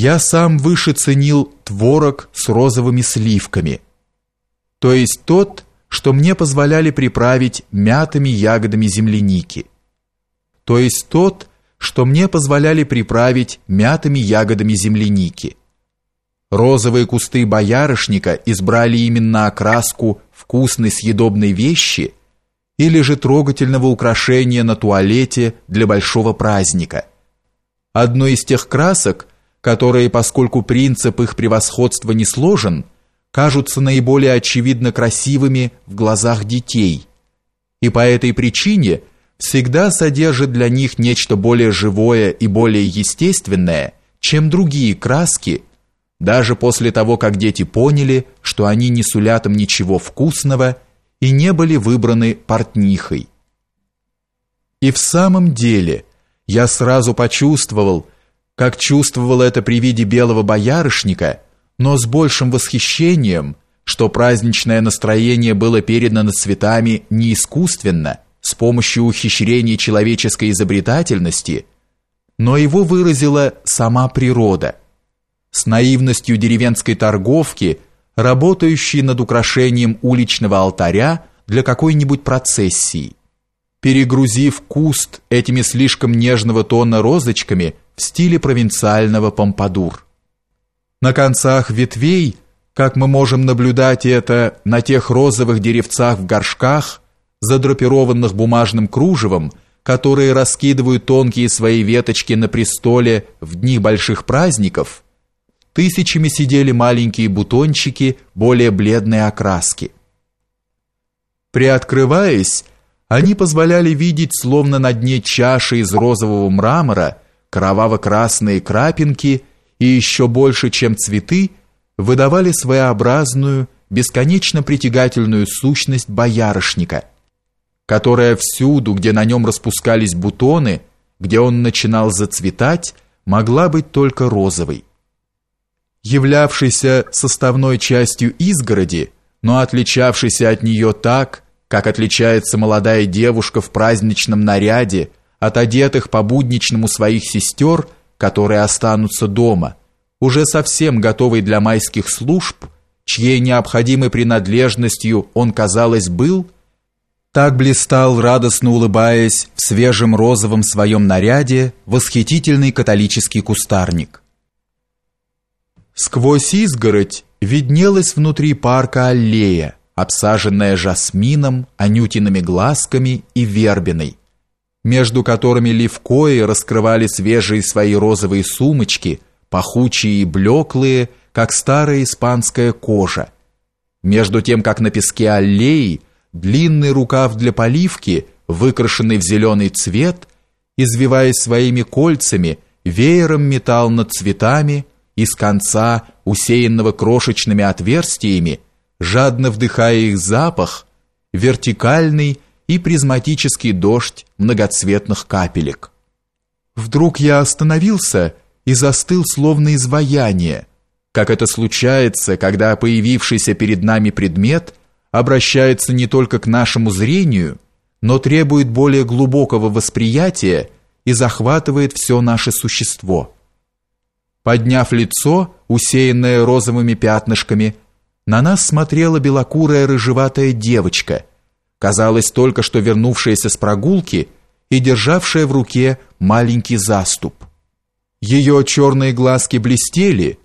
я сам выше ценил творог с розовыми сливками, то есть тот, что мне позволяли приправить мятыми ягодами земляники, то есть тот, что мне позволяли приправить мятыми ягодами земляники. Розовые кусты боярышника избрали именно окраску вкусной съедобной вещи или же трогательного украшения на туалете для большого праздника. Одной из тех красок, которые, поскольку принцип их превосходства не сложен, кажутся наиболее очевидно красивыми в глазах детей. И по этой причине всегда содержит для них нечто более живое и более естественное, чем другие краски, даже после того, как дети поняли, что они не сулят им ничего вкусного и не были выбраны портнихой. И в самом деле я сразу почувствовал, как чувствовал это при виде белого боярышника, но с большим восхищением, что праздничное настроение было передано цветами не искусственно, с помощью ухищрений человеческой изобретательности, но его выразила сама природа – с наивностью деревенской торговки, работающей над украшением уличного алтаря для какой-нибудь процессии. Перегрузив куст этими слишком нежного тона розочками в стиле провинциального помпадур. На концах ветвей, как мы можем наблюдать это на тех розовых деревцах в горшках, задрапированных бумажным кружевом, которые раскидывают тонкие свои веточки на престоле в дни больших праздников – Тысячами сидели маленькие бутончики более бледной окраски. Приоткрываясь, они позволяли видеть словно на дне чаши из розового мрамора кроваво-красные крапинки и еще больше, чем цветы, выдавали своеобразную, бесконечно притягательную сущность боярышника, которая всюду, где на нем распускались бутоны, где он начинал зацветать, могла быть только розовой. Являвшийся составной частью изгороди, но отличавшийся от нее так, как отличается молодая девушка в праздничном наряде от одетых по будничному своих сестер, которые останутся дома, уже совсем готовый для майских служб, чьей необходимой принадлежностью он, казалось, был, так блистал, радостно улыбаясь, в свежем розовом своем наряде восхитительный католический кустарник. Сквозь изгородь виднелась внутри парка аллея, обсаженная жасмином, анютиными глазками и вербиной, между которыми левкои раскрывали свежие свои розовые сумочки, пахучие и блеклые, как старая испанская кожа. Между тем, как на песке аллеи длинный рукав для поливки, выкрашенный в зеленый цвет, извиваясь своими кольцами, веером метал над цветами, из конца, усеянного крошечными отверстиями, жадно вдыхая их запах, вертикальный и призматический дождь многоцветных капелек. Вдруг я остановился и застыл словно изваяние, как это случается, когда появившийся перед нами предмет обращается не только к нашему зрению, но требует более глубокого восприятия и захватывает все наше существо. Подняв лицо, усеянное розовыми пятнышками, на нас смотрела белокурая рыжеватая девочка, казалось только что вернувшаяся с прогулки и державшая в руке маленький заступ. Ее черные глазки блестели,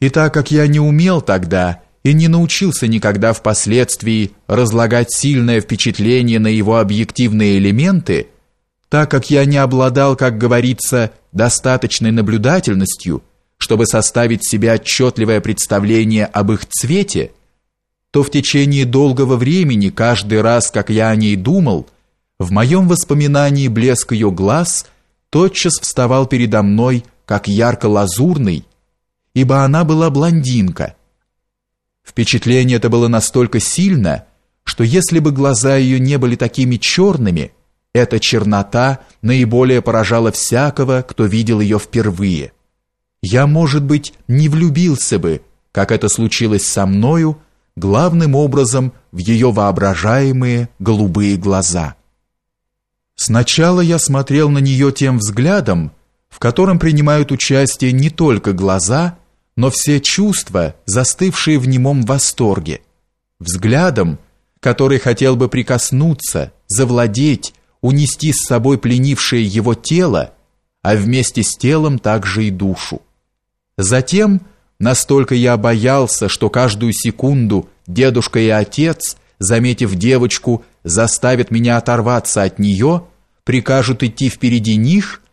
и так как я не умел тогда и не научился никогда впоследствии разлагать сильное впечатление на его объективные элементы, так как я не обладал, как говорится, достаточной наблюдательностью, чтобы составить себе отчетливое представление об их цвете, то в течение долгого времени, каждый раз, как я о ней думал, в моем воспоминании блеск ее глаз тотчас вставал передо мной, как ярко-лазурный, ибо она была блондинка. Впечатление это было настолько сильно, что если бы глаза ее не были такими черными, эта чернота наиболее поражала всякого, кто видел ее впервые я, может быть, не влюбился бы, как это случилось со мною, главным образом в ее воображаемые голубые глаза. Сначала я смотрел на нее тем взглядом, в котором принимают участие не только глаза, но все чувства, застывшие в немом восторге, взглядом, который хотел бы прикоснуться, завладеть, унести с собой пленившее его тело, а вместе с телом также и душу. Затем, настолько я боялся, что каждую секунду дедушка и отец, заметив девочку, заставят меня оторваться от нее, прикажут идти впереди них –